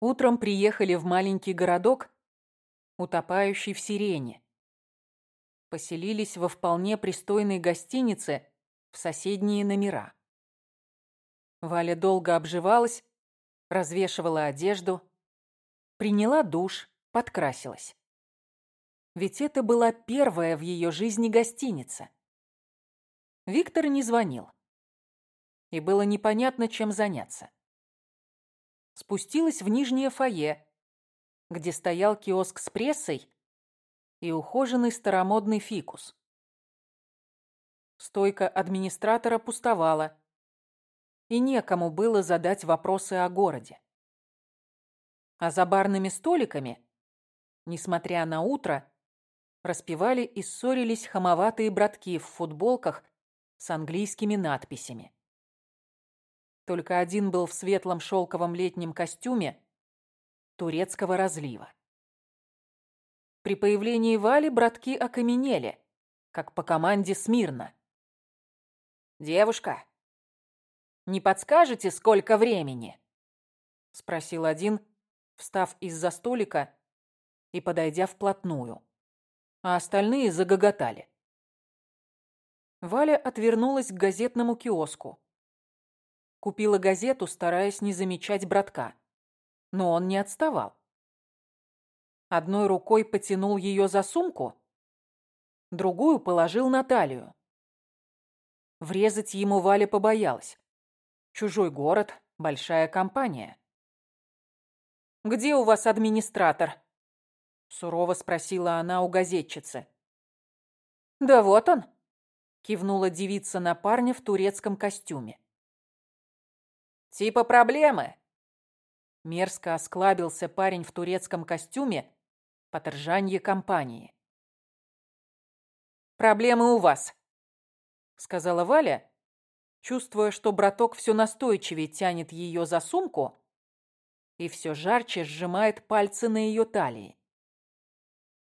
Утром приехали в маленький городок, утопающий в сирене. Поселились во вполне пристойной гостинице в соседние номера. Валя долго обживалась, развешивала одежду, приняла душ, подкрасилась. Ведь это была первая в ее жизни гостиница. Виктор не звонил. И было непонятно, чем заняться. Спустилась в нижнее фойе, где стоял киоск с прессой и ухоженный старомодный фикус. Стойка администратора пустовала, и некому было задать вопросы о городе. А за барными столиками, несмотря на утро, распевали и ссорились хамоватые братки в футболках с английскими надписями. Только один был в светлом шелковом летнем костюме турецкого разлива. При появлении Вали братки окаменели, как по команде смирно. «Девушка, не подскажете, сколько времени?» — спросил один, встав из-за столика и подойдя вплотную. А остальные загоготали. Валя отвернулась к газетному киоску. Купила газету, стараясь не замечать братка. Но он не отставал. Одной рукой потянул ее за сумку, другую положил на талию. Врезать ему Валя побоялась. Чужой город, большая компания. «Где у вас администратор?» Сурово спросила она у газетчицы. «Да вот он», — кивнула девица на парня в турецком костюме. «Типа проблемы?» Мерзко осклабился парень в турецком костюме по торжанье компании. «Проблемы у вас», — сказала Валя, чувствуя, что браток все настойчивее тянет ее за сумку и все жарче сжимает пальцы на ее талии.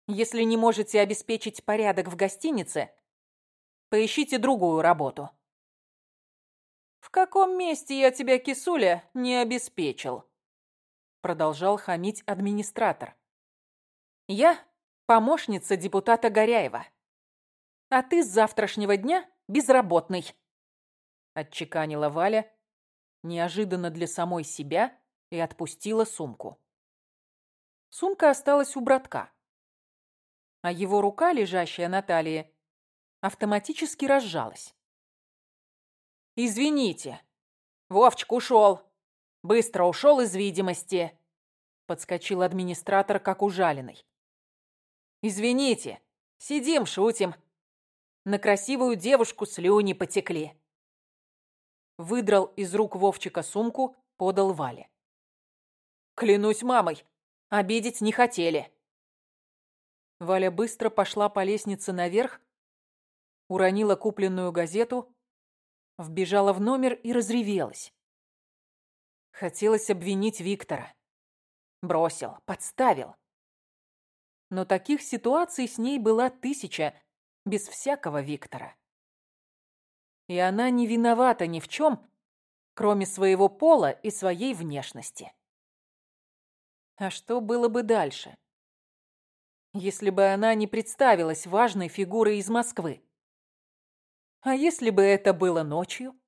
Если не можете обеспечить порядок в гостинице, поищите другую работу. «В каком месте я тебя, кисуля, не обеспечил?» Продолжал хамить администратор. «Я помощница депутата Горяева. А ты с завтрашнего дня безработный», отчеканила Валя, неожиданно для самой себя, и отпустила сумку. Сумка осталась у братка а его рука, лежащая на талии, автоматически разжалась. «Извините, Вовчик ушел. Быстро ушел из видимости», — подскочил администратор, как ужаленный. «Извините, сидим, шутим. На красивую девушку слюни потекли». Выдрал из рук Вовчика сумку, подал Вале. «Клянусь мамой, обидеть не хотели». Валя быстро пошла по лестнице наверх, уронила купленную газету, вбежала в номер и разревелась. Хотелось обвинить Виктора. Бросил, подставил. Но таких ситуаций с ней была тысяча, без всякого Виктора. И она не виновата ни в чем, кроме своего пола и своей внешности. А что было бы дальше? если бы она не представилась важной фигурой из Москвы. А если бы это было ночью?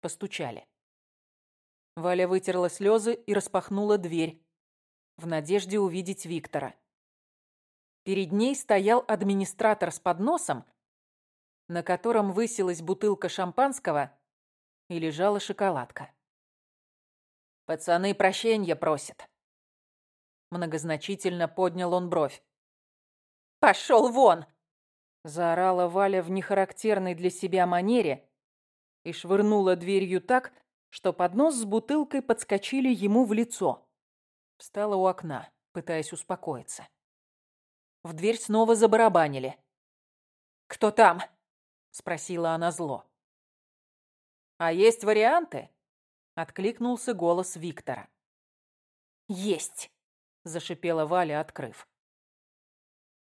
Постучали. Валя вытерла слезы и распахнула дверь, в надежде увидеть Виктора. Перед ней стоял администратор с подносом, на котором высилась бутылка шампанского и лежала шоколадка. «Пацаны прощения просят», Многозначительно поднял он бровь. «Пошел вон!» Заорала Валя в нехарактерной для себя манере и швырнула дверью так, что поднос с бутылкой подскочили ему в лицо. Встала у окна, пытаясь успокоиться. В дверь снова забарабанили. «Кто там?» — спросила она зло. «А есть варианты?» — откликнулся голос Виктора. «Есть!» — зашипела Валя, открыв.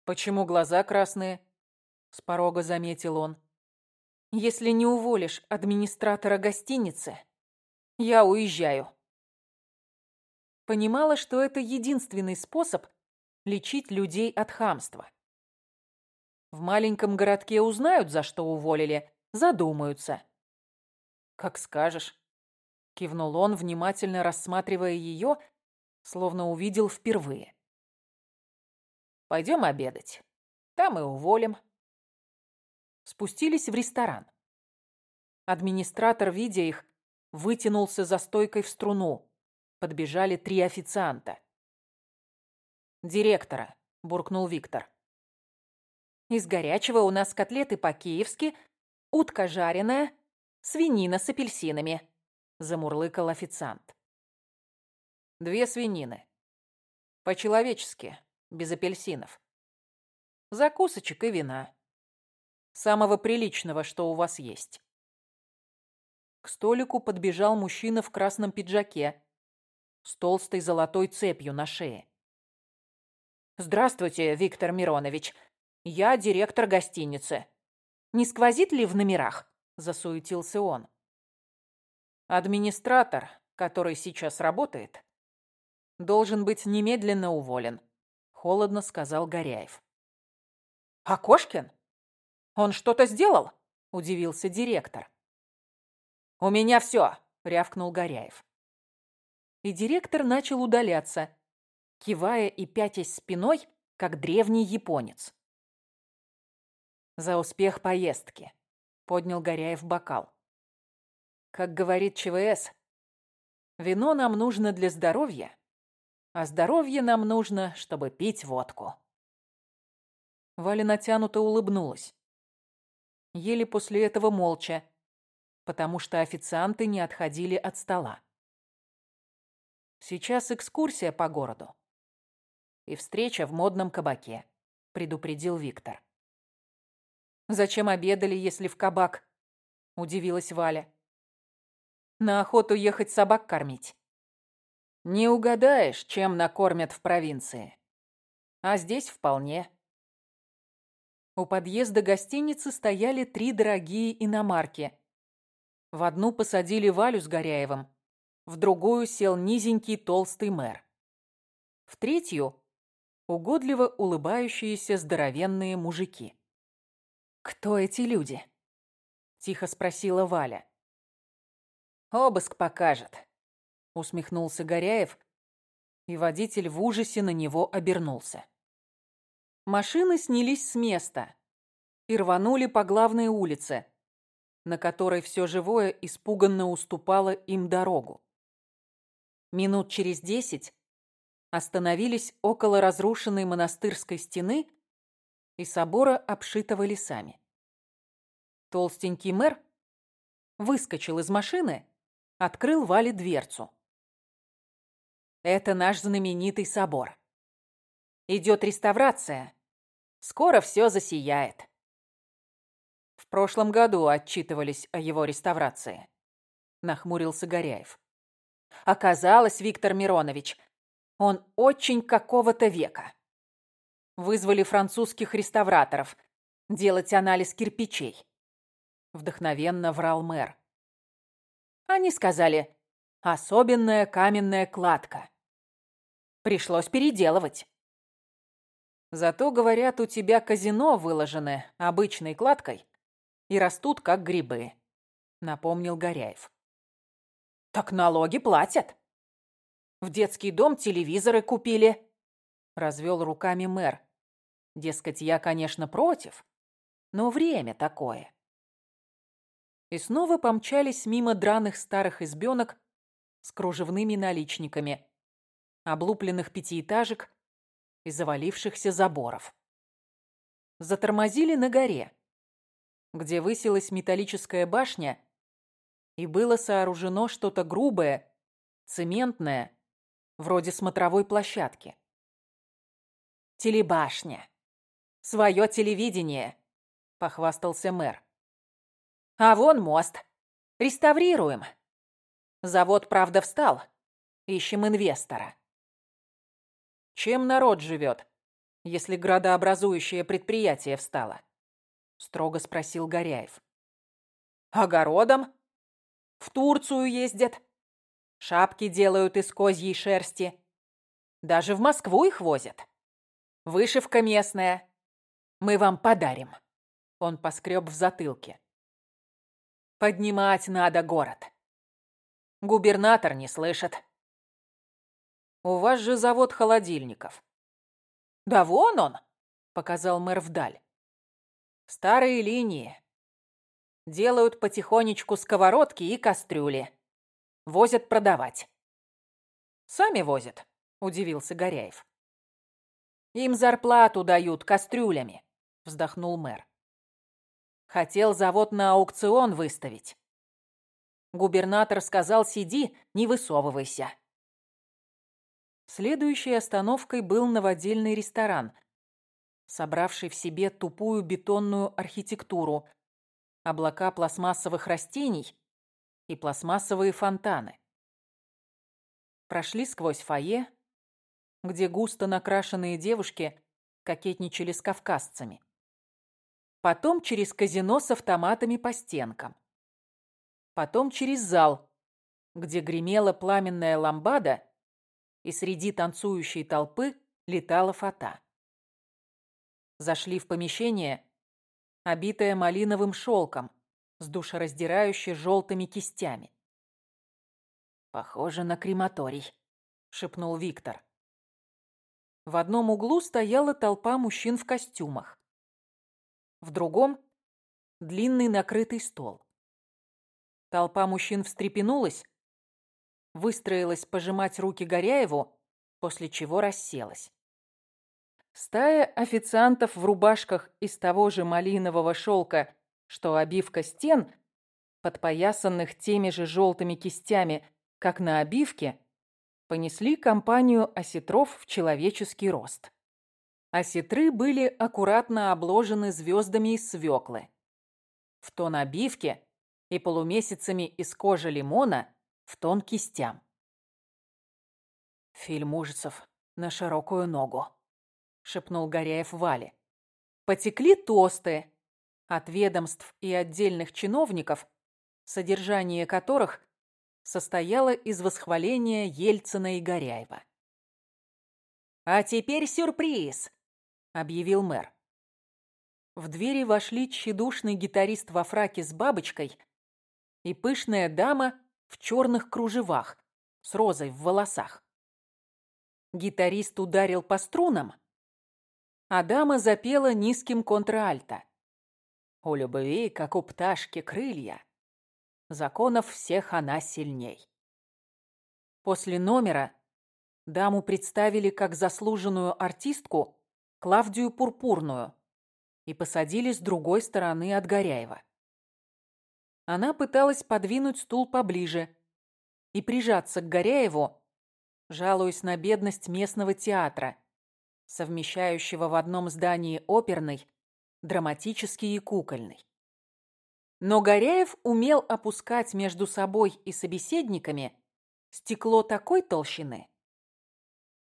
«Почему глаза красные?» — с порога заметил он. «Если не уволишь администратора гостиницы, я уезжаю». понимала, что это единственный способ лечить людей от хамства. В маленьком городке узнают, за что уволили, задумаются. «Как скажешь», — кивнул он, внимательно рассматривая ее, словно увидел впервые. «Пойдем обедать. Там и уволим». Спустились в ресторан. Администратор, видя их, вытянулся за стойкой в струну. Подбежали три официанта. «Директора», — буркнул Виктор. «Из горячего у нас котлеты по-киевски, утка жареная, свинина с апельсинами», — замурлыкал официант. «Две свинины. По-человечески, без апельсинов. Закусочек и вина. Самого приличного, что у вас есть». К столику подбежал мужчина в красном пиджаке с толстой золотой цепью на шее. «Здравствуйте, Виктор Миронович. Я директор гостиницы. Не сквозит ли в номерах?» – засуетился он. «Администратор, который сейчас работает, должен быть немедленно уволен», – холодно сказал Горяев. «А Кошкин? Он что-то сделал?» – удивился директор. «У меня все», – рявкнул Горяев. И директор начал удаляться, кивая и пятясь спиной, как древний японец. «За успех поездки», — поднял Горяев бокал. «Как говорит ЧВС, вино нам нужно для здоровья, а здоровье нам нужно, чтобы пить водку». Валя натянуто улыбнулась. Ели после этого молча, потому что официанты не отходили от стола. Сейчас экскурсия по городу и встреча в модном кабаке», — предупредил Виктор. «Зачем обедали, если в кабак?» — удивилась Валя. «На охоту ехать собак кормить». «Не угадаешь, чем накормят в провинции. А здесь вполне». У подъезда гостиницы стояли три дорогие иномарки. В одну посадили Валю с Горяевым, в другую сел низенький толстый мэр. В третью угодливо улыбающиеся здоровенные мужики. «Кто эти люди?» — тихо спросила Валя. «Обыск покажет», — усмехнулся Горяев, и водитель в ужасе на него обернулся. Машины снялись с места и рванули по главной улице, на которой все живое испуганно уступало им дорогу. Минут через десять остановились около разрушенной монастырской стены и собора, обшитого лесами. Толстенький мэр выскочил из машины, открыл Вале дверцу. «Это наш знаменитый собор. Идет реставрация. Скоро все засияет». В прошлом году отчитывались о его реставрации. Нахмурился Горяев. Оказалось, Виктор Миронович, он очень какого-то века. Вызвали французских реставраторов делать анализ кирпичей. Вдохновенно врал мэр. Они сказали, особенная каменная кладка. Пришлось переделывать. Зато, говорят, у тебя казино выложены обычной кладкой и растут, как грибы, напомнил Горяев. Так налоги платят. В детский дом телевизоры купили. Развел руками мэр. Дескать, я, конечно, против, но время такое. И снова помчались мимо драных старых избенок с кружевными наличниками, облупленных пятиэтажек и завалившихся заборов. Затормозили на горе, где высилась металлическая башня, и было сооружено что-то грубое, цементное, вроде смотровой площадки. «Телебашня. Свое телевидение», — похвастался мэр. «А вон мост. Реставрируем. Завод, правда, встал. Ищем инвестора». «Чем народ живет, если градообразующее предприятие встало?» — строго спросил Горяев. «Огородом. В Турцию ездят. Шапки делают из козьей шерсти. Даже в Москву их возят. Вышивка местная. Мы вам подарим. Он поскреб в затылке. Поднимать надо город. Губернатор не слышит. У вас же завод холодильников. Да вон он, показал мэр вдаль. Старые линии. Делают потихонечку сковородки и кастрюли. Возят продавать. Сами возят, удивился Горяев. Им зарплату дают кастрюлями, вздохнул мэр. Хотел завод на аукцион выставить. Губернатор сказал, сиди, не высовывайся. Следующей остановкой был новодельный ресторан, собравший в себе тупую бетонную архитектуру, облака пластмассовых растений и пластмассовые фонтаны. Прошли сквозь фойе, где густо накрашенные девушки кокетничали с кавказцами. Потом через казино с автоматами по стенкам. Потом через зал, где гремела пламенная ламбада, и среди танцующей толпы летала фата. Зашли в помещение, обитое малиновым шелком, с душераздирающе желтыми кистями. «Похоже на крематорий», — шепнул Виктор. В одном углу стояла толпа мужчин в костюмах в другом — длинный накрытый стол. Толпа мужчин встрепенулась, выстроилась пожимать руки Горяеву, после чего расселась. Стая официантов в рубашках из того же малинового шелка, что обивка стен, подпоясанных теми же желтыми кистями, как на обивке, понесли компанию осетров в человеческий рост. Осетры были аккуратно обложены звездами из свеклы. В тон обивке и полумесяцами из кожи лимона в тон кистям. «Фильм ужасов на широкую ногу», — шепнул Горяев Вале. Потекли тосты от ведомств и отдельных чиновников, содержание которых состояло из восхваления Ельцина и Горяева. «А теперь сюрприз!» — объявил мэр. В двери вошли тщедушный гитарист во фраке с бабочкой и пышная дама в черных кружевах с розой в волосах. Гитарист ударил по струнам, а дама запела низким контральто. «У любви, как у пташки, крылья. Законов всех она сильней». После номера даму представили как заслуженную артистку Клавдию Пурпурную и посадили с другой стороны от Горяева. Она пыталась подвинуть стул поближе и прижаться к Горяеву, жалуясь на бедность местного театра, совмещающего в одном здании оперный, драматический и кукольный. Но Горяев умел опускать между собой и собеседниками стекло такой толщины,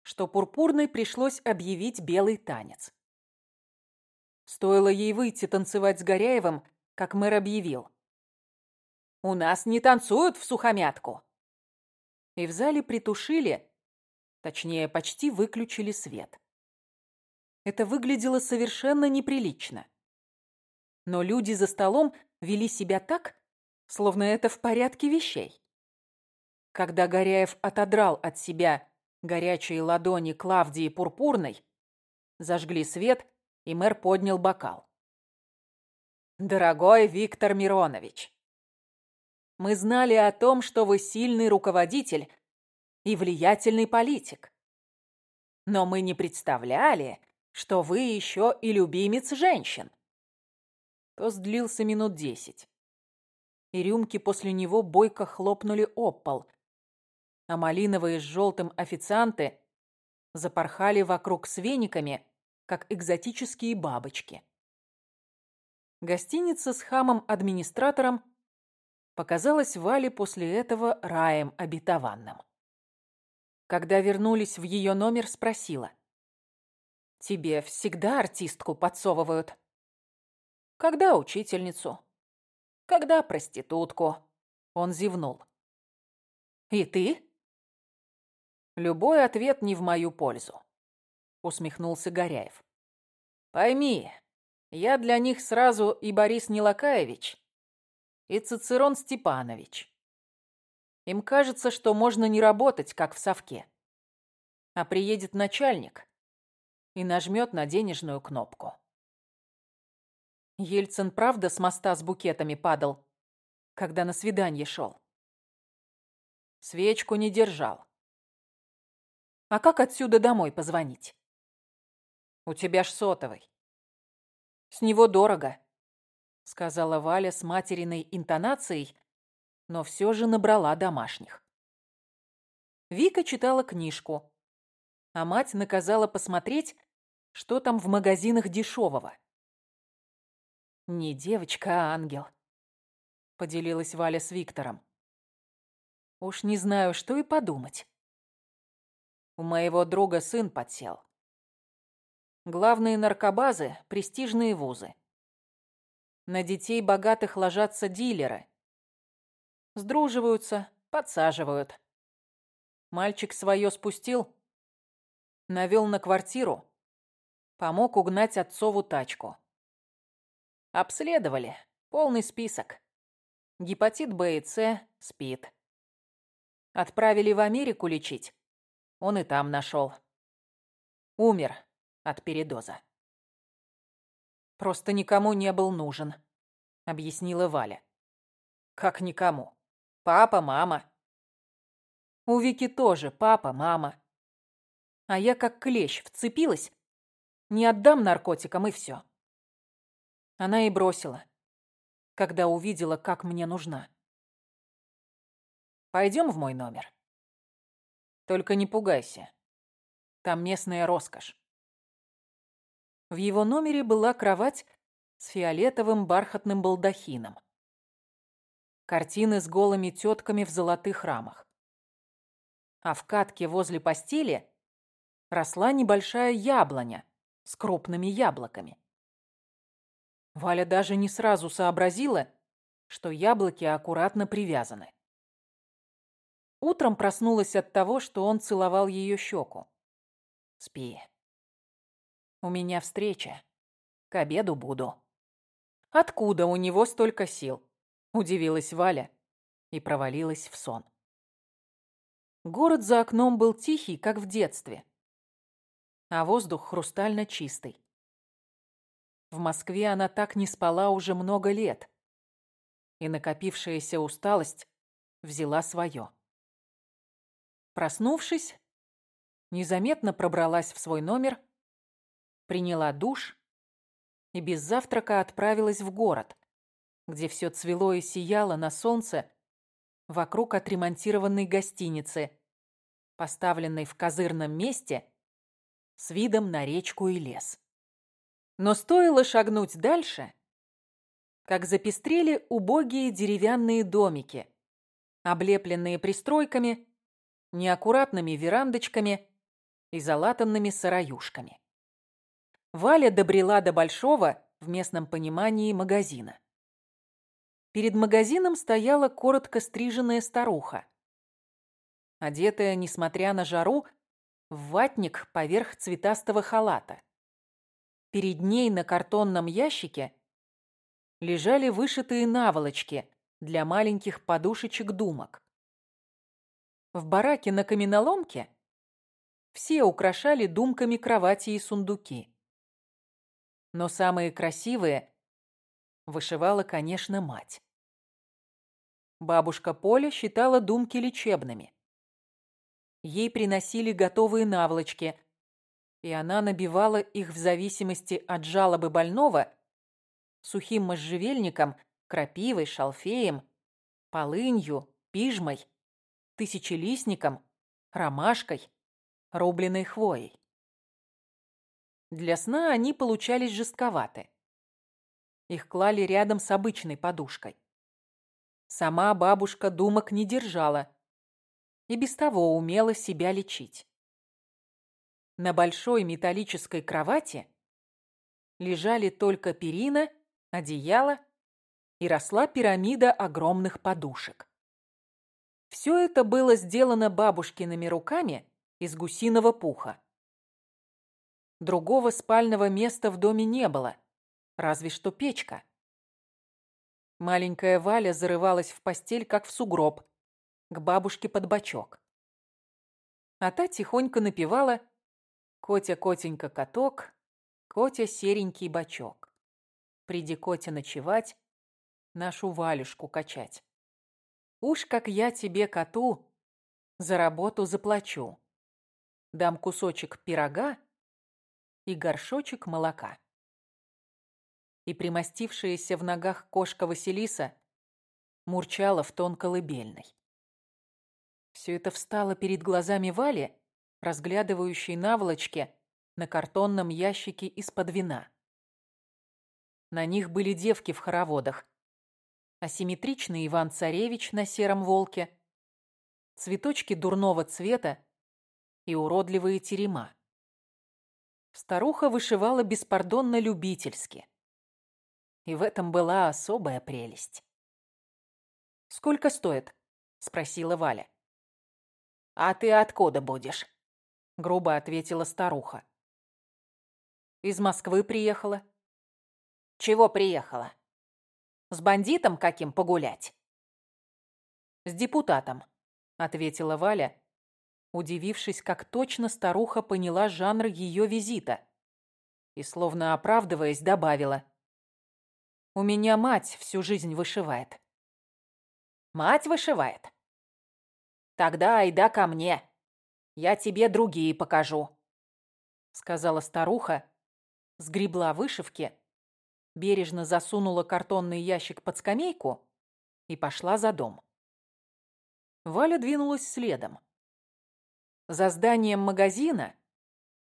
что Пурпурной пришлось объявить белый танец. Стоило ей выйти танцевать с Горяевым, как мэр объявил. «У нас не танцуют в сухомятку!» И в зале притушили, точнее, почти выключили свет. Это выглядело совершенно неприлично. Но люди за столом вели себя так, словно это в порядке вещей. Когда Горяев отодрал от себя Горячие ладони Клавдии Пурпурной зажгли свет, и мэр поднял бокал. «Дорогой Виктор Миронович, мы знали о том, что вы сильный руководитель и влиятельный политик. Но мы не представляли, что вы еще и любимец женщин». Тост длился минут десять. И рюмки после него бойко хлопнули об пол, а малиновые с желтым официанты запорхали вокруг с вениками, как экзотические бабочки. Гостиница с хамом-администратором показалась Вале после этого раем обетованным. Когда вернулись в ее номер, спросила. «Тебе всегда артистку подсовывают?» «Когда учительницу?» «Когда проститутку?» Он зевнул. «И ты?» Любой ответ не в мою пользу, усмехнулся Горяев. Пойми, я для них сразу и Борис Нелакаевич, и Цицерон Степанович. Им кажется, что можно не работать, как в совке. А приедет начальник и нажмет на денежную кнопку. Ельцин правда с моста с букетами падал, когда на свидание шел? Свечку не держал. А как отсюда домой позвонить? У тебя ж сотовый. С него дорого, сказала Валя с материной интонацией, но все же набрала домашних. Вика читала книжку, а мать наказала посмотреть, что там в магазинах дешевого. «Не девочка, а ангел», — поделилась Валя с Виктором. «Уж не знаю, что и подумать. У моего друга сын подсел. Главные наркобазы — престижные вузы. На детей богатых ложатся дилеры. Сдруживаются, подсаживают. Мальчик свое спустил, навел на квартиру, помог угнать отцову тачку. Обследовали. Полный список. Гепатит Б и С, СПИД. Отправили в Америку лечить. Он и там нашел. Умер от передоза. Просто никому не был нужен, объяснила Валя. Как никому? Папа, мама. У Вики тоже папа, мама. А я как клещ вцепилась. Не отдам наркотикам и все. Она и бросила, когда увидела, как мне нужна. Пойдем в мой номер. Только не пугайся. Там местная роскошь. В его номере была кровать с фиолетовым бархатным балдахином. Картины с голыми тетками в золотых рамах. А в катке возле постели росла небольшая яблоня с крупными яблоками. Валя даже не сразу сообразила, что яблоки аккуратно привязаны. Утром проснулась от того, что он целовал ее щеку. «Спи. У меня встреча. К обеду буду». «Откуда у него столько сил?» – удивилась Валя и провалилась в сон. Город за окном был тихий, как в детстве, а воздух хрустально чистый. В Москве она так не спала уже много лет. И накопившаяся усталость взяла свое. Проснувшись, незаметно пробралась в свой номер, приняла душ и без завтрака отправилась в город, где все цвело и сияло на солнце вокруг отремонтированной гостиницы, поставленной в козырном месте с видом на речку и лес. Но стоило шагнуть дальше, как запестрели убогие деревянные домики, облепленные пристройками, неаккуратными верандочками и залатанными сараюшками. Валя добрела до большого, в местном понимании, магазина. Перед магазином стояла коротко стриженная старуха, одетая, несмотря на жару, в ватник поверх цветастого халата. Перед ней на картонном ящике лежали вышитые наволочки для маленьких подушечек-думок. В бараке на каменоломке все украшали думками кровати и сундуки. Но самые красивые вышивала, конечно, мать. Бабушка Поля считала думки лечебными. Ей приносили готовые наволочки, и она набивала их в зависимости от жалобы больного сухим можжевельником, крапивой, шалфеем, полынью, пижмой, тысячелистником, ромашкой, рубленой хвоей. Для сна они получались жестковаты. Их клали рядом с обычной подушкой. Сама бабушка думок не держала и без того умела себя лечить. На большой металлической кровати лежали только перина, одеяло и росла пирамида огромных подушек. Все это было сделано бабушкиными руками из гусиного пуха. Другого спального места в доме не было, разве что печка. Маленькая Валя зарывалась в постель, как в сугроб, к бабушке под бочок. А та тихонько напевала «Котя-котенька каток, Котя серенький бочок. Приди, Котя, ночевать, нашу Валюшку качать. Уж как я тебе, коту, за работу заплачу. Дам кусочек пирога и горшочек молока. И примостившаяся в ногах кошка Василиса мурчала в тон колыбельной. Все это встало перед глазами Вали, разглядывающей наволочки на картонном ящике из-под вина. На них были девки в хороводах, асимметричный Иван-Царевич на сером волке, цветочки дурного цвета и уродливые терема. Старуха вышивала беспардонно любительски. И в этом была особая прелесть. «Сколько стоит?» — спросила Валя. «А ты откуда будешь?» — грубо ответила старуха. «Из Москвы приехала». «Чего приехала? С бандитом каким погулять?» «С депутатом», — ответила Валя, удивившись, как точно старуха поняла жанр ее визита. И, словно оправдываясь, добавила. «У меня мать всю жизнь вышивает». «Мать вышивает?» «Тогда айда ко мне. Я тебе другие покажу», — сказала старуха, сгребла вышивки, бережно засунула картонный ящик под скамейку и пошла за дом. Валя двинулась следом. За зданием магазина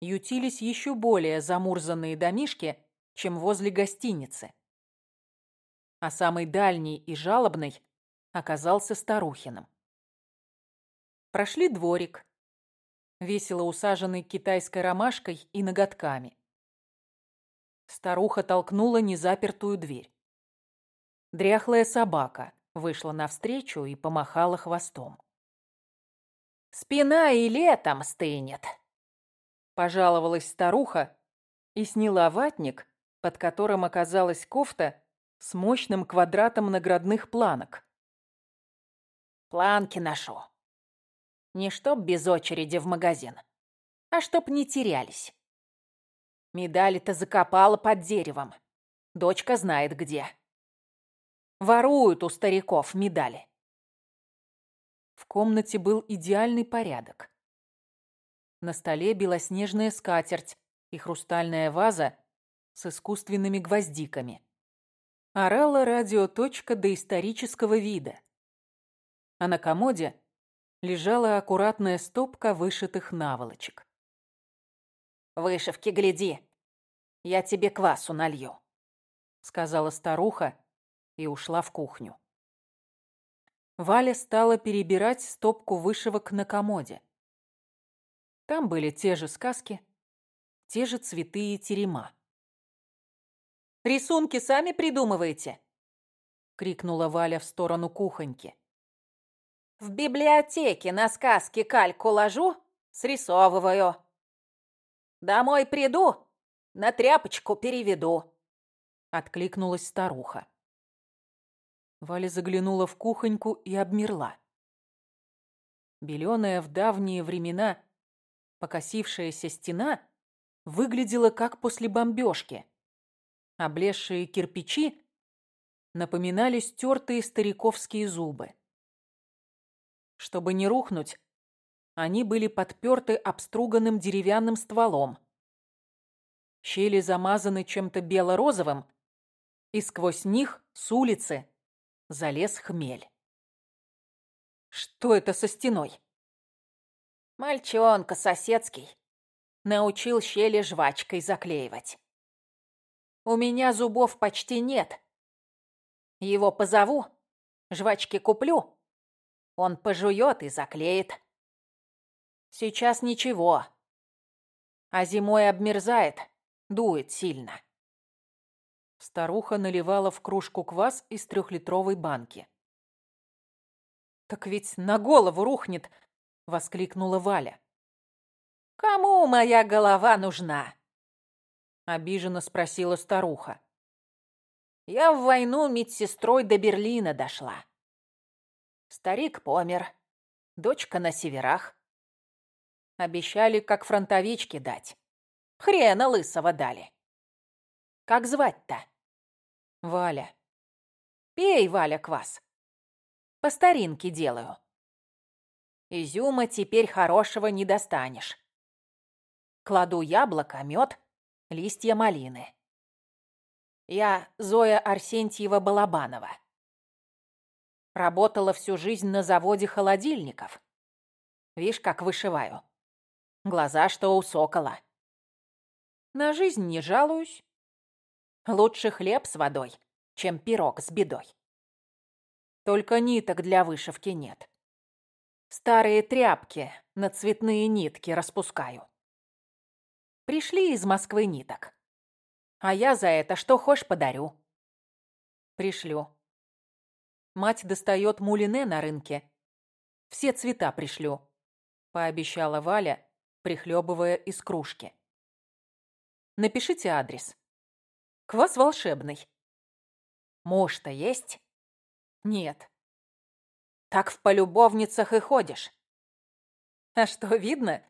ютились еще более замурзанные домишки, чем возле гостиницы. А самый дальний и жалобный оказался Старухиным. Прошли дворик, весело усаженный китайской ромашкой и ноготками. Старуха толкнула незапертую дверь. Дряхлая собака вышла навстречу и помахала хвостом. Спина и летом стынет. Пожаловалась старуха и сняла ватник, под которым оказалась кофта с мощным квадратом наградных планок. Планки ношу. Не чтоб без очереди в магазин, а чтоб не терялись. Медали-то закопала под деревом. Дочка знает где. Воруют у стариков медали. В комнате был идеальный порядок. На столе белоснежная скатерть и хрустальная ваза с искусственными гвоздиками. Орала радиоточка доисторического вида. А на комоде лежала аккуратная стопка вышитых наволочек. «Вышивки гляди, я тебе квасу налью», — сказала старуха и ушла в кухню. Валя стала перебирать стопку вышивок на комоде. Там были те же сказки, те же цветы и терема. «Рисунки сами придумываете?» — крикнула Валя в сторону кухоньки. «В библиотеке на сказки кальку ложу, срисовываю. Домой приду, на тряпочку переведу», — откликнулась старуха. Валя заглянула в кухоньку и обмерла. Беленая в давние времена покосившаяся стена выглядела как после бомбежки. Облезшие кирпичи напоминали стертые стариковские зубы. Чтобы не рухнуть, они были подперты обструганным деревянным стволом. Щели замазаны чем-то бело-розовым, и сквозь них с улицы залез хмель. Что это со стеной? Мальчонка соседский. Научил щели жвачкой заклеивать. У меня зубов почти нет. Его позову, жвачки куплю. Он пожует и заклеит. Сейчас ничего. А зимой обмерзает, дует сильно. Старуха наливала в кружку квас из трехлитровой банки. «Так ведь на голову рухнет!» — воскликнула Валя. Кому моя голова нужна? Обиженно спросила старуха. Я в войну медсестрой до Берлина дошла. Старик помер, дочка на северах. Обещали, как фронтовички дать. Хрена лысого дали. Как звать-то? Валя. Пей, Валя, квас. По старинке делаю. Изюма теперь хорошего не достанешь. Кладу яблоко, мед, листья малины. Я Зоя Арсентьева-Балабанова. Работала всю жизнь на заводе холодильников. Вишь, как вышиваю. Глаза, что у сокола. На жизнь не жалуюсь. Лучше хлеб с водой, чем пирог с бедой. Только ниток для вышивки нет. Старые тряпки на цветные нитки распускаю. Пришли из Москвы ниток. А я за это что хошь подарю. Пришлю. Мать достает мулине на рынке. Все цвета пришлю, пообещала Валя, прихлебывая из кружки. Напишите адрес. Квас волшебный. Муж-то есть? Нет. Так в полюбовницах и ходишь. А что, видно?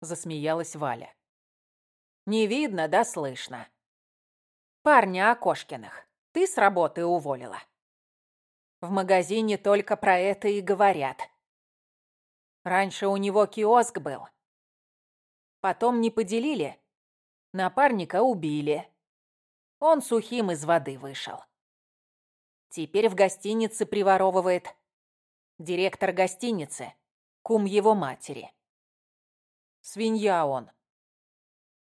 Засмеялась Валя. Не видно, да слышно. Парня Окошкиных ты с работы уволила. В магазине только про это и говорят. Раньше у него киоск был. Потом не поделили. Напарника убили. Он сухим из воды вышел. Теперь в гостинице приворовывает. Директор гостиницы, кум его матери. Свинья он.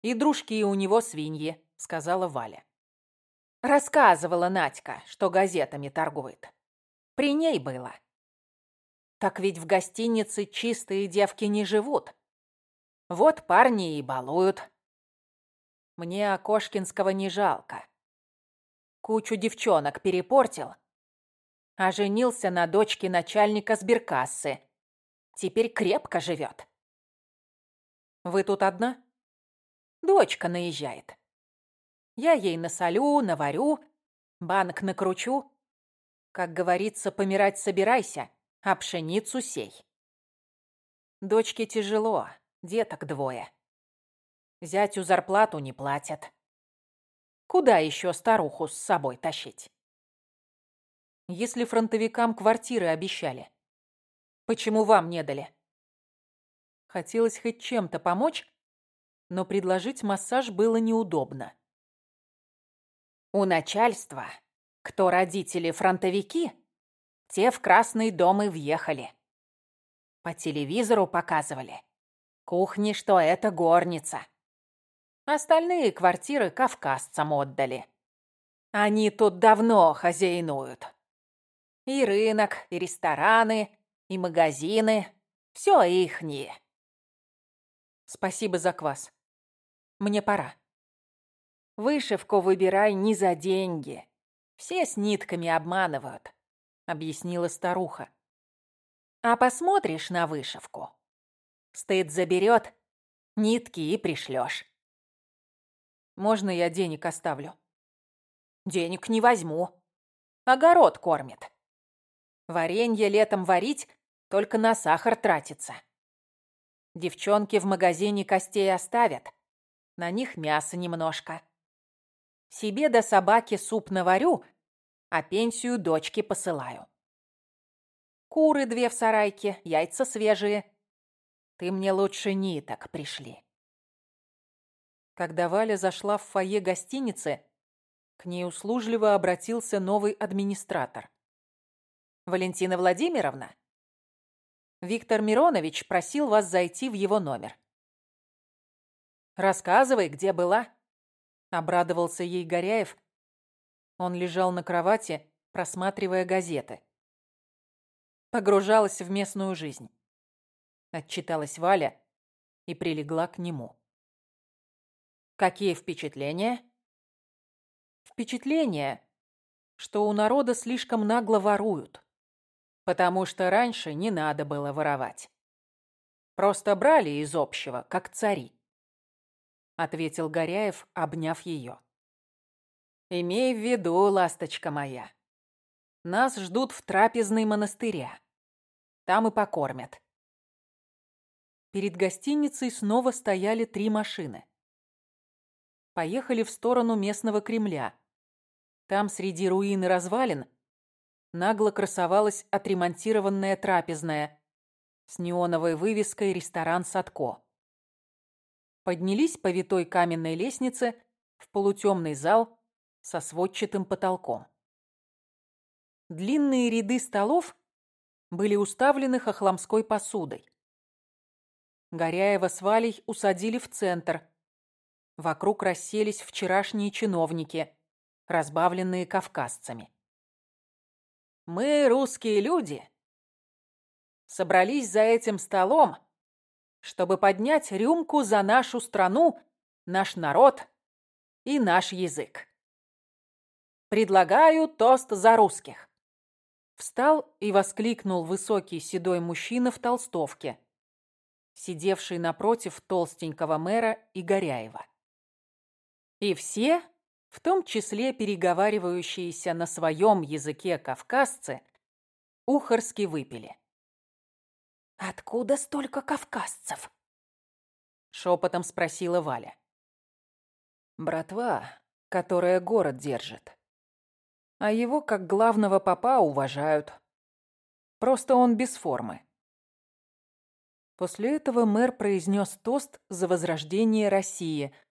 И дружки у него свиньи, сказала Валя. Рассказывала Надька, что газетами торгует. При ней было. Так ведь в гостинице чистые девки не живут. Вот парни и балуют. Мне Окошкинского не жалко. Кучу девчонок перепортил, а женился на дочке начальника сберкассы. Теперь крепко живет. Вы тут одна? Дочка наезжает. Я ей насолю, наварю, банк накручу. Как говорится, помирать собирайся, а пшеницу сей. Дочке тяжело, деток двое. Зятю зарплату не платят. Куда еще старуху с собой тащить? Если фронтовикам квартиры обещали, почему вам не дали? Хотелось хоть чем-то помочь, но предложить массаж было неудобно. У начальства кто родители-фронтовики, те в Красный дом и въехали. По телевизору показывали. Кухни, что это горница. Остальные квартиры кавказцам отдали. Они тут давно хозяйнуют. И рынок, и рестораны, и магазины. Все ихние. Спасибо за квас. Мне пора. Вышивку выбирай не за деньги. Все с нитками обманывают, объяснила старуха. А посмотришь на вышивку. Стыд заберет, нитки и пришлешь. Можно я денег оставлю? Денег не возьму. Огород кормит. Варенье летом варить, только на сахар тратится. Девчонки в магазине костей оставят. На них мясо немножко. Себе до собаки суп наварю, а пенсию дочке посылаю. Куры две в сарайке, яйца свежие. Ты мне лучше ниток пришли. Когда Валя зашла в фойе гостиницы, к ней услужливо обратился новый администратор. «Валентина Владимировна, Виктор Миронович просил вас зайти в его номер». «Рассказывай, где была?» Обрадовался ей Горяев. Он лежал на кровати, просматривая газеты. Погружалась в местную жизнь. Отчиталась Валя и прилегла к нему. Какие впечатления? Впечатление, что у народа слишком нагло воруют, потому что раньше не надо было воровать. Просто брали из общего, как цари», — ответил Горяев, обняв ее. «Имей в виду, ласточка моя, нас ждут в трапезной монастыря. Там и покормят». Перед гостиницей снова стояли три машины. Поехали в сторону местного Кремля. Там, среди руин и развалин, нагло красовалась отремонтированная трапезная с неоновой вывеской «Ресторан Садко». Поднялись по витой каменной лестнице в полутемный зал со сводчатым потолком. Длинные ряды столов были уставлены хохломской посудой. Горяева с Валей усадили в центр. Вокруг расселись вчерашние чиновники, разбавленные кавказцами. Мы, русские люди, собрались за этим столом, чтобы поднять рюмку за нашу страну, наш народ и наш язык. Предлагаю тост за русских. Встал и воскликнул высокий седой мужчина в толстовке, сидевший напротив толстенького мэра и Горяева. И все в том числе переговаривающиеся на своем языке кавказцы, ухарски выпили. «Откуда столько кавказцев?» — шепотом спросила Валя. «Братва, которая город держит. А его как главного папа уважают. Просто он без формы». После этого мэр произнес тост за возрождение России —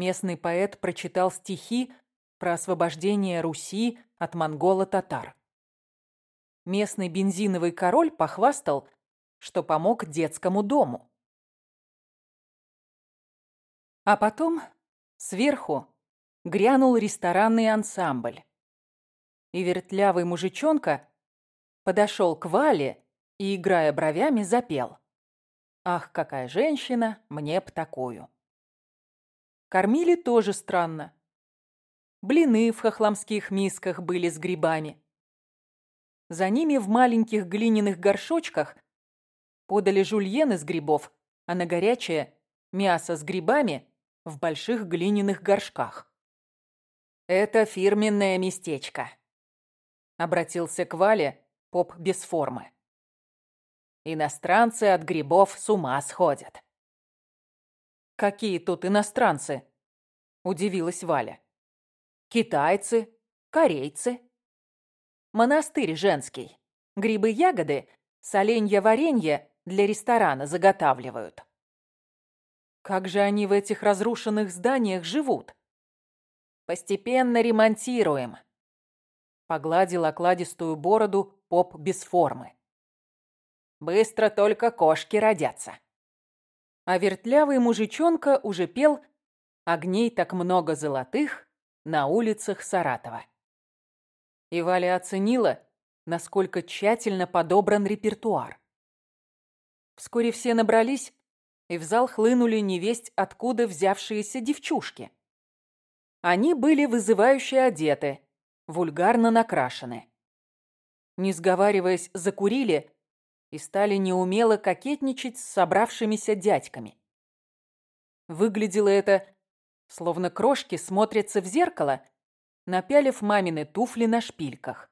Местный поэт прочитал стихи про освобождение Руси от монголо-татар. Местный бензиновый король похвастал, что помог детскому дому. А потом сверху грянул ресторанный ансамбль. И вертлявый мужичонка подошел к Вале и, играя бровями, запел. «Ах, какая женщина, мне б такую!» Кормили тоже странно. Блины в хохломских мисках были с грибами. За ними в маленьких глиняных горшочках подали жульен из грибов, а на горячее – мясо с грибами в больших глиняных горшках. «Это фирменное местечко», – обратился к Вале поп без формы. «Иностранцы от грибов с ума сходят». «Какие тут иностранцы?» – удивилась Валя. «Китайцы, корейцы». «Монастырь женский. Грибы-ягоды, соленья-варенье для ресторана заготавливают». «Как же они в этих разрушенных зданиях живут?» «Постепенно ремонтируем», – погладил окладистую бороду поп без формы. «Быстро только кошки родятся» а вертлявый мужичонка уже пел «Огней так много золотых на улицах Саратова». И Валя оценила, насколько тщательно подобран репертуар. Вскоре все набрались, и в зал хлынули невесть откуда взявшиеся девчушки. Они были вызывающе одеты, вульгарно накрашены. Не сговариваясь, закурили и стали неумело кокетничать с собравшимися дядьками. Выглядело это, словно крошки смотрятся в зеркало, напялив мамины туфли на шпильках.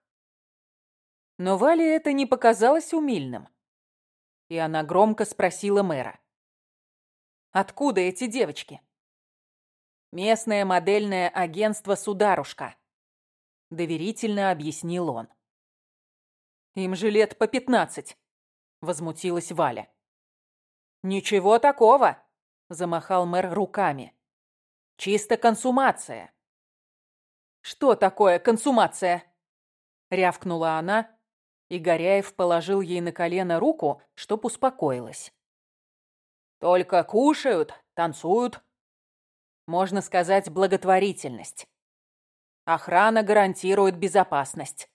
Но Вале это не показалось умильным. И она громко спросила мэра. «Откуда эти девочки?» «Местное модельное агентство «Сударушка», — доверительно объяснил он. «Им же лет по пятнадцать. — возмутилась Валя. «Ничего такого!» — замахал мэр руками. «Чисто консумация!» «Что такое консумация?» — рявкнула она, и Горяев положил ей на колено руку, чтоб успокоилась. «Только кушают, танцуют. Можно сказать, благотворительность. Охрана гарантирует безопасность.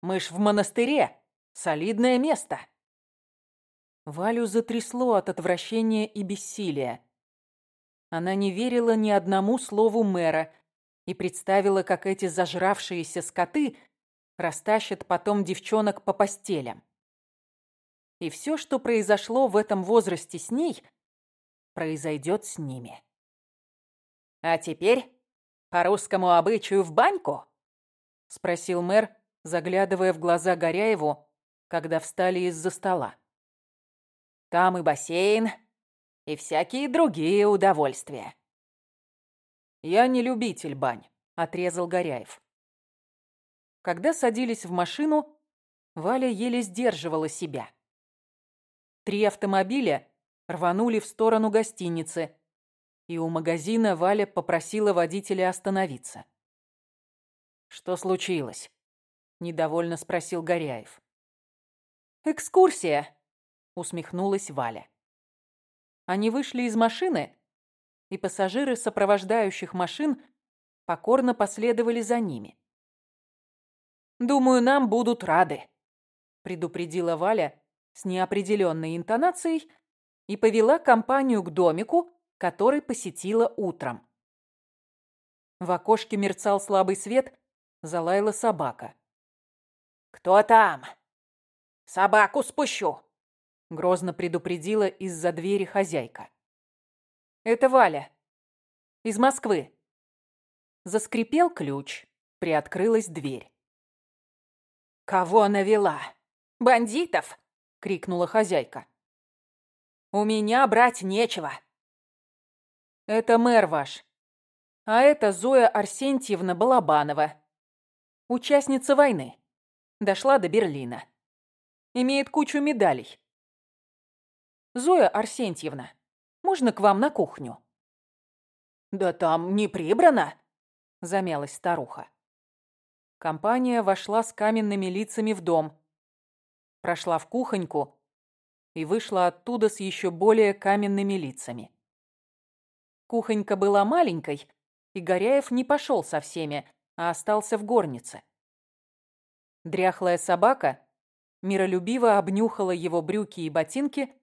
Мы ж в монастыре, солидное место». Валю затрясло от отвращения и бессилия. Она не верила ни одному слову мэра и представила, как эти зажравшиеся скоты растащат потом девчонок по постелям. И все, что произошло в этом возрасте с ней, произойдет с ними. «А теперь по русскому обычаю в баньку?» — спросил мэр, заглядывая в глаза Горяеву, когда встали из-за стола. «Там и бассейн, и всякие другие удовольствия». «Я не любитель бань», — отрезал Горяев. Когда садились в машину, Валя еле сдерживала себя. Три автомобиля рванули в сторону гостиницы, и у магазина Валя попросила водителя остановиться. «Что случилось?» — недовольно спросил Горяев. «Экскурсия», — усмехнулась Валя. Они вышли из машины, и пассажиры сопровождающих машин покорно последовали за ними. «Думаю, нам будут рады», — предупредила Валя с неопределенной интонацией и повела компанию к домику, который посетила утром. В окошке мерцал слабый свет, залаяла собака. «Кто там? Собаку спущу!» — грозно предупредила из-за двери хозяйка. «Это Валя. Из Москвы». Заскрипел ключ, приоткрылась дверь. «Кого навела? Бандитов?» — крикнула хозяйка. «У меня брать нечего». «Это мэр ваш. А это Зоя Арсентьевна Балабанова. Участница войны. Дошла до Берлина. Имеет кучу медалей. Зоя Арсентьевна, можно к вам на кухню?» «Да там не прибрано», — замялась старуха. Компания вошла с каменными лицами в дом, прошла в кухоньку и вышла оттуда с еще более каменными лицами. Кухонька была маленькой, и Горяев не пошел со всеми, а остался в горнице. Дряхлая собака миролюбиво обнюхала его брюки и ботинки,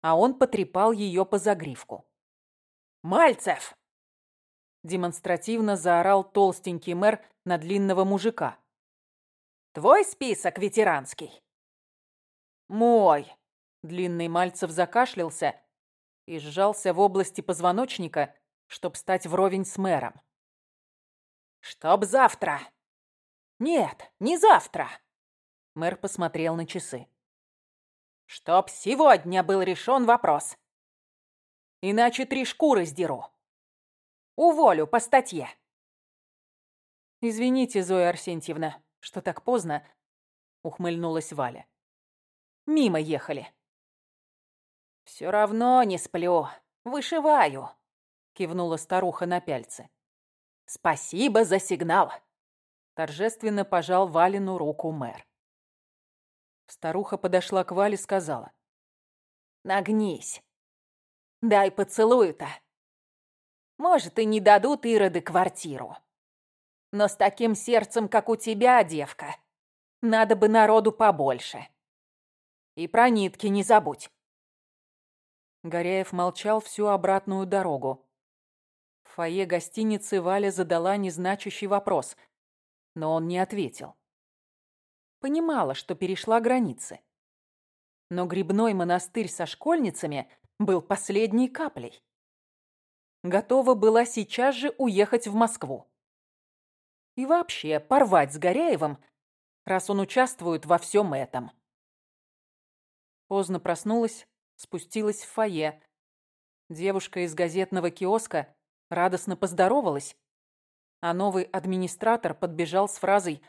а он потрепал ее по загривку. «Мальцев!» Демонстративно заорал толстенький мэр на длинного мужика. «Твой список ветеранский?» «Мой!» Длинный Мальцев закашлялся и сжался в области позвоночника, чтоб стать вровень с мэром. «Чтоб завтра!» «Нет, не завтра!» Мэр посмотрел на часы. «Чтоб сегодня был решен вопрос. Иначе три шкуры сдеру. Уволю по статье». «Извините, Зоя Арсентьевна, что так поздно», — ухмыльнулась Валя. «Мимо ехали». «Все равно не сплю, вышиваю», — кивнула старуха на пяльце. «Спасибо за сигнал», — торжественно пожал Валину руку мэр. Старуха подошла к Вале и сказала. «Нагнись. Дай поцелую-то. Может, и не дадут Ироды квартиру. Но с таким сердцем, как у тебя, девка, надо бы народу побольше. И про нитки не забудь. Горяев молчал всю обратную дорогу. В фойе гостиницы Валя задала незначащий вопрос, но он не ответил. Понимала, что перешла границы. Но грибной монастырь со школьницами был последней каплей. Готова была сейчас же уехать в Москву. И вообще порвать с Горяевым, раз он участвует во всем этом. Поздно проснулась, спустилась в фойе. Девушка из газетного киоска радостно поздоровалась, а новый администратор подбежал с фразой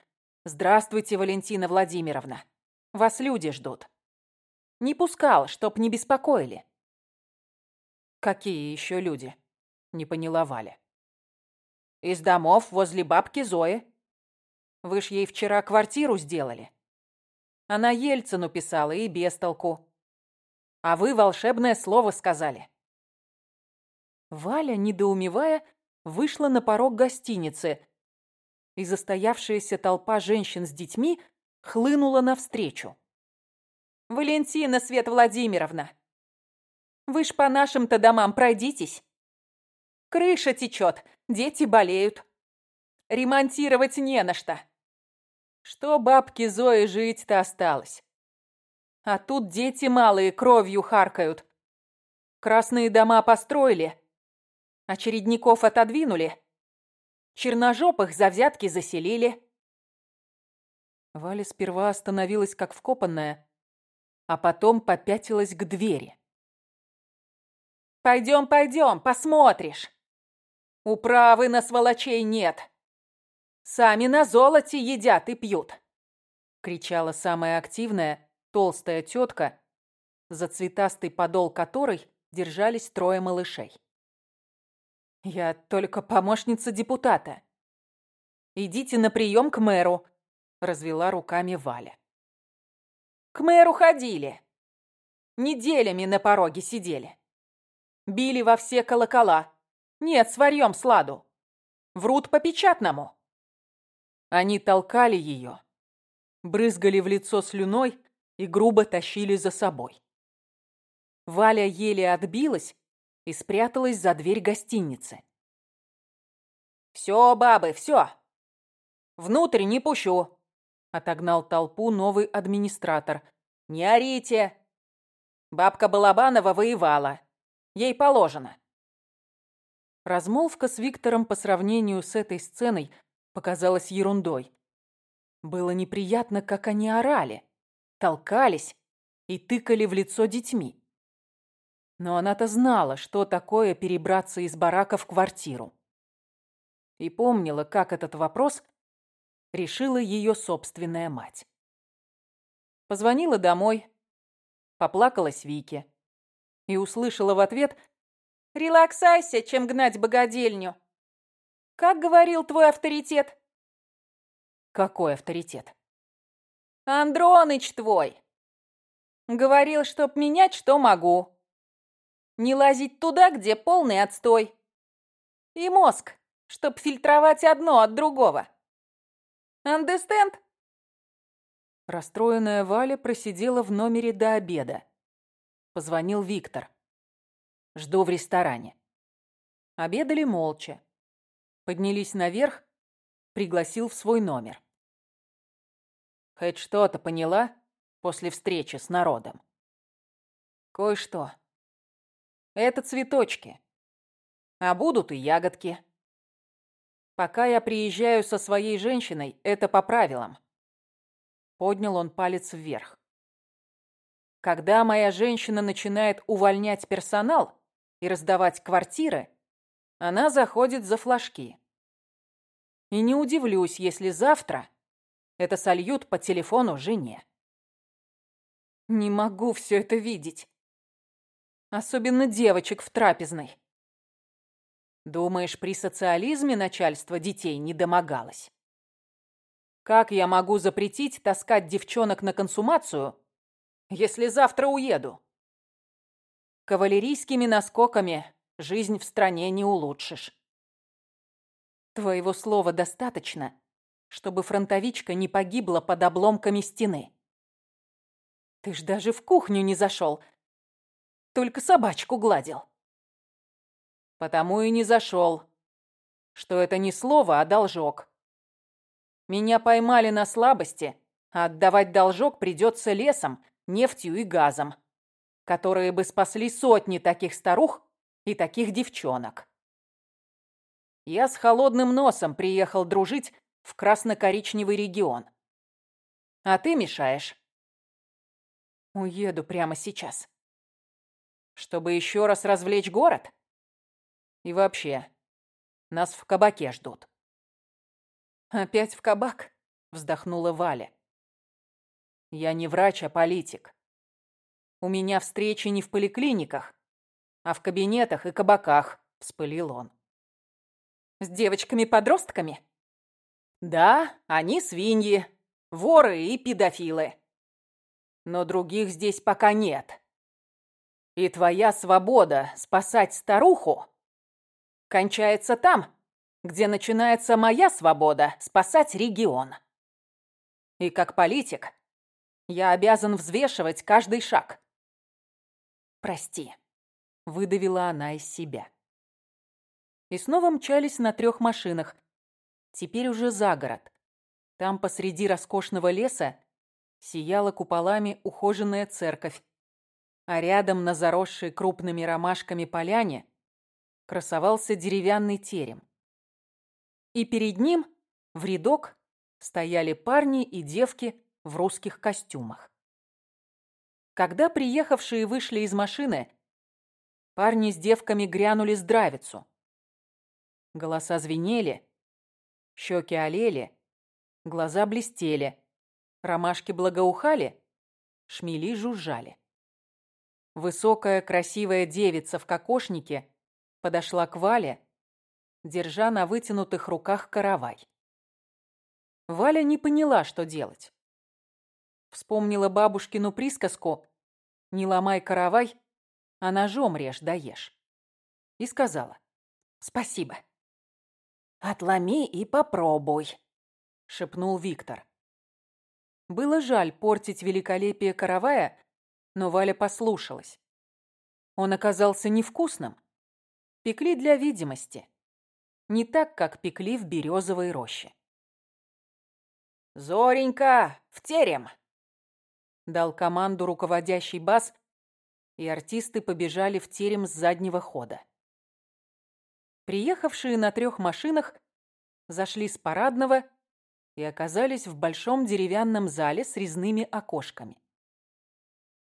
«Здравствуйте, Валентина Владимировна. Вас люди ждут». Не пускал, чтоб не беспокоили. «Какие еще люди?» — не поняла Валя. Из домов возле бабки Зои. Вы ж ей вчера квартиру сделали. Она Ельцину писала и без толку. А вы волшебное слово сказали. Валя, недоумевая, вышла на порог гостиницы, и застоявшаяся толпа женщин с детьми хлынула навстречу. «Валентина Свет Владимировна, вы ж по нашим-то домам пройдитесь. Крыша течет, дети болеют. Ремонтировать не на что. Что бабке Зои жить-то осталось? А тут дети малые кровью харкают. Красные дома построили, очередников отодвинули, черножопых за взятки заселили. Валя сперва остановилась как вкопанная, а потом попятилась к двери. «Пойдем, пойдем, посмотришь. Управы на сволочей нет. Сами на золоте едят и пьют», — кричала самая активная, толстая тетка, за цветастый подол которой держались трое малышей. «Я только помощница депутата. Идите на прием к мэру», — развела руками Валя. «К мэру ходили. Неделями на пороге сидели. Били во все колокола. Нет, сварьем сладу. Врут по-печатному». Они толкали ее, брызгали в лицо слюной и грубо тащили за собой. Валя еле отбилась и спряталась за дверь гостиницы. «Все, бабы, все! Внутрь не пущу!» — отогнал толпу новый администратор. «Не орите! Бабка Балабанова воевала. Ей положено». Размолвка с Виктором по сравнению с этой сценой показалась ерундой. Было неприятно, как они орали, толкались и тыкали в лицо детьми. Но она-то знала, что такое перебраться из барака в квартиру. И помнила, как этот вопрос решила ее собственная мать. Позвонила домой, поплакалась Вике и услышала в ответ «Релаксайся, чем гнать богадельню». «Как говорил твой авторитет?» «Какой авторитет?» «Андроныч твой!» «Говорил, чтоб менять, что могу. Не лазить туда, где полный отстой. И мозг, чтоб фильтровать одно от другого. Understand? Расстроенная Валя просидела в номере до обеда. Позвонил Виктор. Жду в ресторане. Обедали молча. Поднялись наверх, пригласил в свой номер. Хоть что-то поняла после встречи с народом? Кое-что. Это цветочки. А будут и ягодки. Пока я приезжаю со своей женщиной, это по правилам. Поднял он палец вверх. Когда моя женщина начинает увольнять персонал и раздавать квартиры, она заходит за флажки. И не удивлюсь, если завтра это сольют по телефону жене. Не могу все это видеть. Особенно девочек в трапезной. Думаешь, при социализме начальство детей не домогалось? Как я могу запретить таскать девчонок на консумацию, если завтра уеду? Кавалерийскими наскоками жизнь в стране не улучшишь. Твоего слова достаточно, чтобы фронтовичка не погибла под обломками стены. Ты ж даже в кухню не зашел, только собачку гладил. Потому и не зашел, что это не слово, а должок. Меня поймали на слабости, а отдавать должок придется лесом, нефтью и газом, которые бы спасли сотни таких старух и таких девчонок. Я с холодным носом приехал дружить в красно-коричневый регион. А ты мешаешь. Уеду прямо сейчас. Чтобы еще раз развлечь город? И вообще, нас в кабаке ждут. Опять в кабак? Вздохнула Валя. Я не врач, а политик. У меня встречи не в поликлиниках, а в кабинетах и кабаках, вспылил он. С девочками-подростками? Да, они свиньи, воры и педофилы. Но других здесь пока нет. И твоя свобода спасать старуху кончается там, где начинается моя свобода спасать регион. И как политик я обязан взвешивать каждый шаг. Прости, выдавила она из себя. И снова мчались на трех машинах, теперь уже за город. Там посреди роскошного леса сияла куполами ухоженная церковь, а рядом на заросшей крупными ромашками поляне красовался деревянный терем. И перед ним в рядок стояли парни и девки в русских костюмах. Когда приехавшие вышли из машины, парни с девками грянули здравицу. Голоса звенели, щеки олели, глаза блестели, ромашки благоухали, шмели жужжали. Высокая красивая девица в кокошнике подошла к Вале, держа на вытянутых руках каравай. Валя не поняла, что делать. Вспомнила бабушкину присказку «Не ломай каравай, а ножом режь да ешь». И сказала «Спасибо». «Отломи и попробуй», — шепнул Виктор. Было жаль портить великолепие каравая, но Валя послушалась. Он оказался невкусным. Пекли для видимости. Не так, как пекли в березовой роще. «Зоренька, в терем!» Дал команду руководящий бас, и артисты побежали в терем с заднего хода. Приехавшие на трех машинах зашли с парадного и оказались в большом деревянном зале с резными окошками.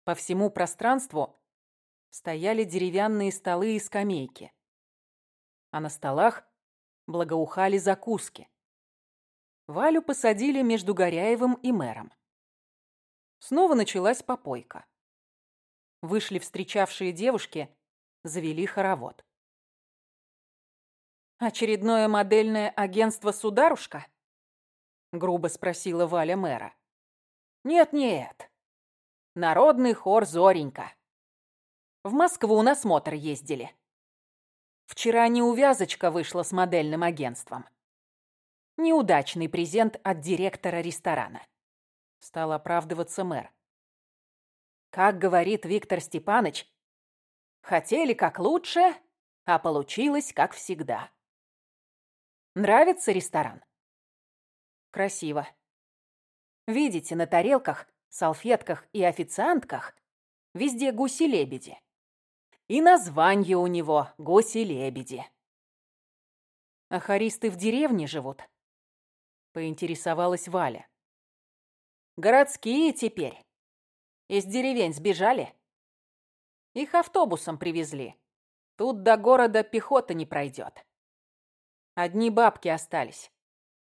По всему пространству стояли деревянные столы и скамейки, а на столах благоухали закуски. Валю посадили между Горяевым и мэром. Снова началась попойка. Вышли встречавшие девушки, завели хоровод. «Очередное модельное агентство «Сударушка»?» — грубо спросила Валя мэра. «Нет-нет. Народный хор «Зоренька». В Москву на смотр ездили. Вчера неувязочка вышла с модельным агентством. Неудачный презент от директора ресторана. Стал оправдываться мэр. Как говорит Виктор Степанович, хотели как лучше, а получилось как всегда. Нравится ресторан? Красиво. Видите, на тарелках, салфетках и официантках везде гуси-лебеди. И название у него «Гуси-лебеди». А хористы в деревне живут? Поинтересовалась Валя. Городские теперь. Из деревень сбежали. Их автобусом привезли. Тут до города пехота не пройдет. Одни бабки остались.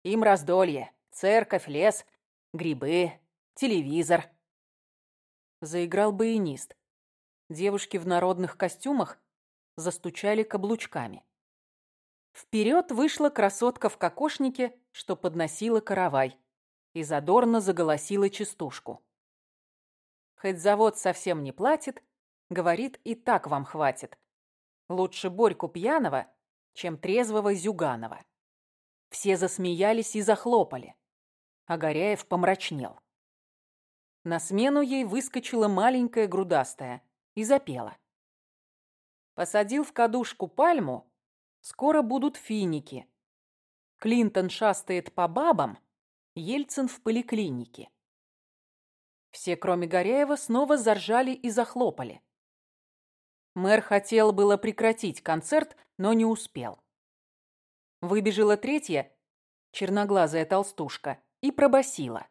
Им раздолье, церковь, лес, грибы, телевизор. Заиграл баянист. Девушки в народных костюмах застучали каблучками. Вперед вышла красотка в кокошнике, что подносила каравай, и задорно заголосила частушку. Хоть завод совсем не платит, говорит, и так вам хватит. Лучше Борьку пьяного, чем трезвого Зюганова. Все засмеялись и захлопали, а Горяев помрачнел. На смену ей выскочила маленькая грудастая, и запела. Посадил в кадушку пальму, скоро будут финики. Клинтон шастает по бабам, Ельцин в поликлинике. Все, кроме Горяева, снова заржали и захлопали. Мэр хотел было прекратить концерт, но не успел. Выбежала третья, черноглазая толстушка, и пробасила.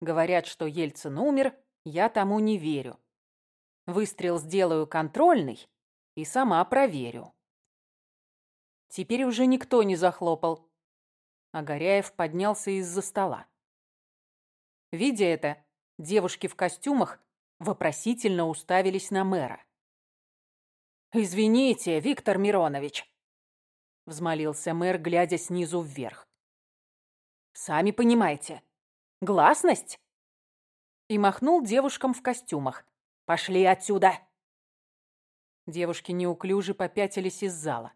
Говорят, что Ельцин умер, я тому не верю. Выстрел сделаю контрольный и сама проверю. Теперь уже никто не захлопал, а Горяев поднялся из-за стола. Видя это, девушки в костюмах вопросительно уставились на мэра. «Извините, Виктор Миронович», — взмолился мэр, глядя снизу вверх. «Сами понимаете, гласность?» И махнул девушкам в костюмах, Пошли отсюда!» Девушки неуклюже попятились из зала.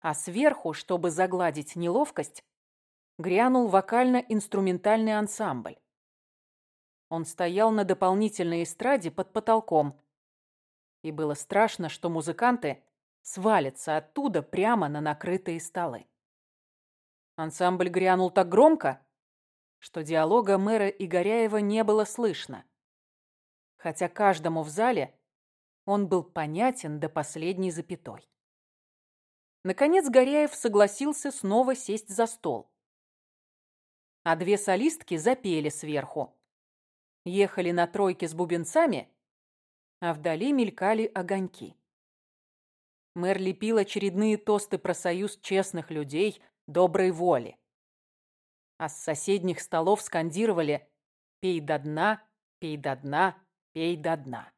А сверху, чтобы загладить неловкость, грянул вокально-инструментальный ансамбль. Он стоял на дополнительной эстраде под потолком, и было страшно, что музыканты свалятся оттуда прямо на накрытые столы. Ансамбль грянул так громко, что диалога мэра и Горяева не было слышно, хотя каждому в зале он был понятен до последней запятой. Наконец Горяев согласился снова сесть за стол. А две солистки запели сверху. Ехали на тройке с бубенцами, а вдали мелькали огоньки. Мэр лепил очередные тосты про союз честных людей доброй воли. А с соседних столов скандировали «Пей до дна, пей до дна, пей до дна».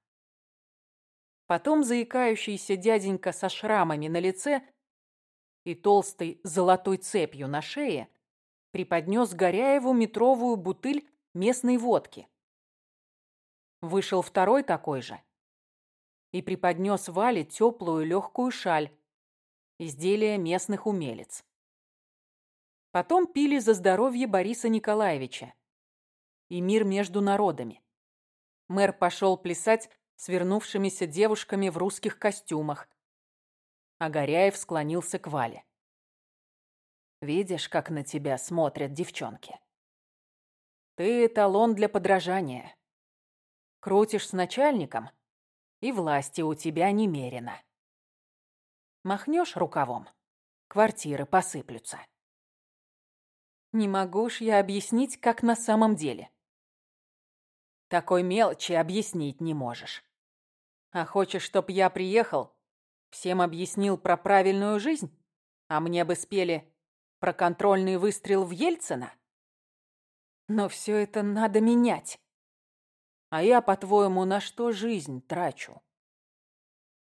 Потом заикающийся дяденька со шрамами на лице и толстой золотой цепью на шее преподнес Горяеву метровую бутыль местной водки. Вышел второй такой же и преподнес Вале теплую легкую шаль, изделие местных умелец. Потом пили за здоровье Бориса Николаевича и мир между народами. Мэр пошел плясать с вернувшимися девушками в русских костюмах, а Горяев склонился к Вале. «Видишь, как на тебя смотрят девчонки? Ты эталон для подражания. Крутишь с начальником, и власти у тебя немерено. Махнешь рукавом, квартиры посыплются. Не могу ж я объяснить, как на самом деле. Такой мелочи объяснить не можешь. А хочешь, чтоб я приехал, всем объяснил про правильную жизнь, а мне бы спели про контрольный выстрел в Ельцина? Но все это надо менять. А я, по-твоему, на что жизнь трачу?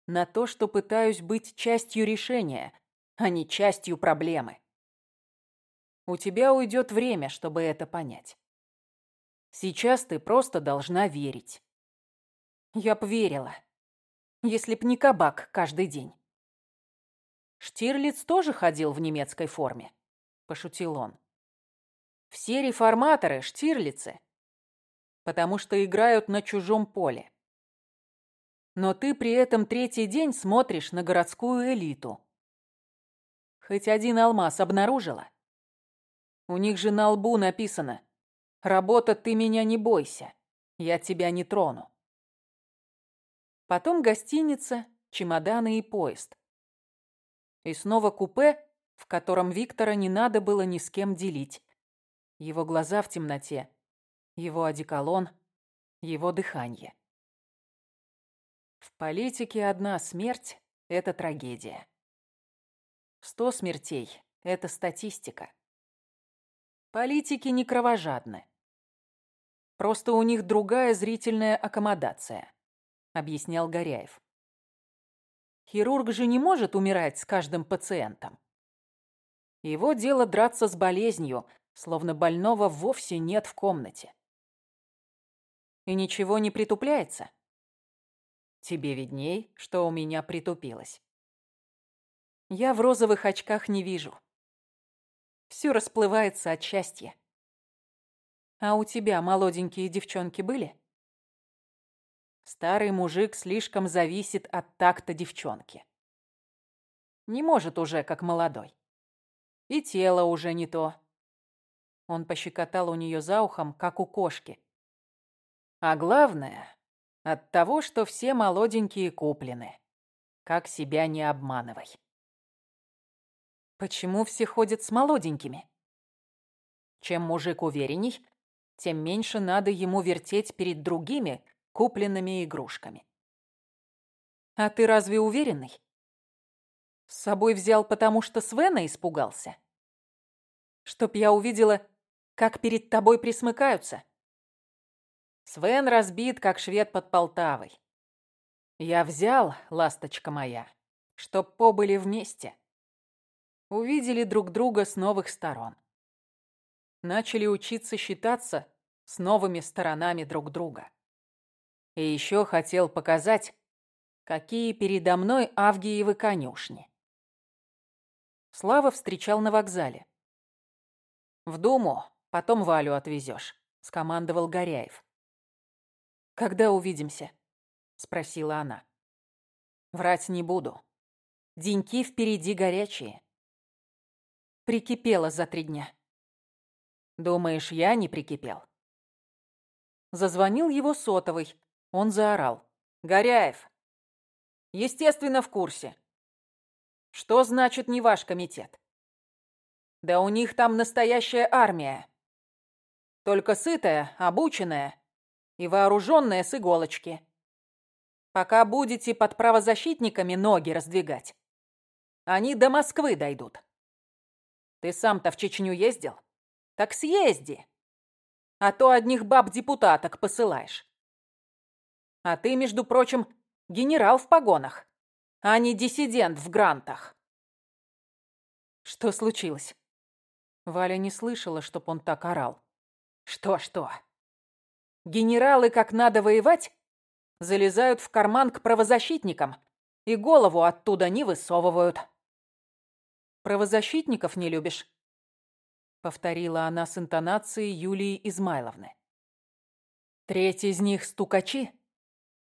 На то, что пытаюсь быть частью решения, а не частью проблемы. У тебя уйдет время, чтобы это понять. Сейчас ты просто должна верить. Я б верила, если б не кабак каждый день. Штирлиц тоже ходил в немецкой форме, пошутил он. Все реформаторы Штирлицы потому что играют на чужом поле. Но ты при этом третий день смотришь на городскую элиту. Хоть один алмаз обнаружила? У них же на лбу написано «Работа, ты меня не бойся, я тебя не трону». Потом гостиница, чемоданы и поезд. И снова купе, в котором Виктора не надо было ни с кем делить. Его глаза в темноте его одеколон, его дыхание. В политике одна смерть – это трагедия. Сто смертей – это статистика. Политики не кровожадны. Просто у них другая зрительная аккомодация, объяснял Горяев. Хирург же не может умирать с каждым пациентом. Его дело драться с болезнью, словно больного вовсе нет в комнате и ничего не притупляется. Тебе видней, что у меня притупилось. Я в розовых очках не вижу. Все расплывается от счастья. А у тебя молоденькие девчонки были? Старый мужик слишком зависит от такта девчонки. Не может уже, как молодой. И тело уже не то. Он пощекотал у нее за ухом, как у кошки, а главное, от того, что все молоденькие куплены. Как себя не обманывай. Почему все ходят с молоденькими? Чем мужик уверенней, тем меньше надо ему вертеть перед другими купленными игрушками. А ты разве уверенный? С собой взял, потому что Свена испугался? Чтоб я увидела, как перед тобой присмыкаются? Свен разбит, как швед под Полтавой. Я взял, ласточка моя, чтоб побыли вместе. Увидели друг друга с новых сторон. Начали учиться считаться с новыми сторонами друг друга. И еще хотел показать, какие передо мной Авгиевы конюшни. Слава встречал на вокзале. «В Думу, потом Валю отвезешь», — скомандовал Горяев. «Когда увидимся?» — спросила она. «Врать не буду. Деньки впереди горячие». Прикипела за три дня. Думаешь, я не прикипел? Зазвонил его сотовый. Он заорал. «Горяев!» «Естественно, в курсе. Что значит не ваш комитет? Да у них там настоящая армия. Только сытая, обученная и вооруженная с иголочки. Пока будете под правозащитниками ноги раздвигать, они до Москвы дойдут. Ты сам-то в Чечню ездил? Так съезди. А то одних баб-депутаток посылаешь. А ты, между прочим, генерал в погонах, а не диссидент в грантах. Что случилось? Валя не слышала, чтоб он так орал. Что-что? Генералы, как надо воевать, залезают в карман к правозащитникам и голову оттуда не высовывают. «Правозащитников не любишь?» — повторила она с интонацией Юлии Измайловны. «Треть из них — стукачи,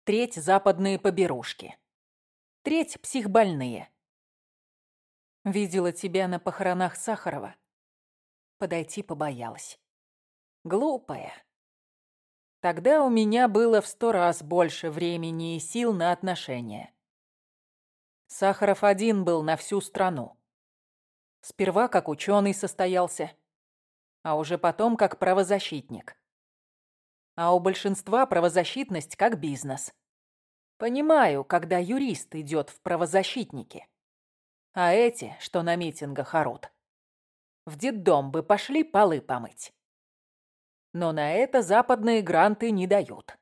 треть — западные поберушки, треть — психбольные. Видела тебя на похоронах Сахарова. Подойти побоялась. Глупая. Тогда у меня было в сто раз больше времени и сил на отношения. Сахаров один был на всю страну. Сперва как ученый состоялся, а уже потом как правозащитник. А у большинства правозащитность как бизнес. Понимаю, когда юрист идет в правозащитники. А эти, что на митингах орут, в детдом бы пошли полы помыть. Но на это западные гранты не дают.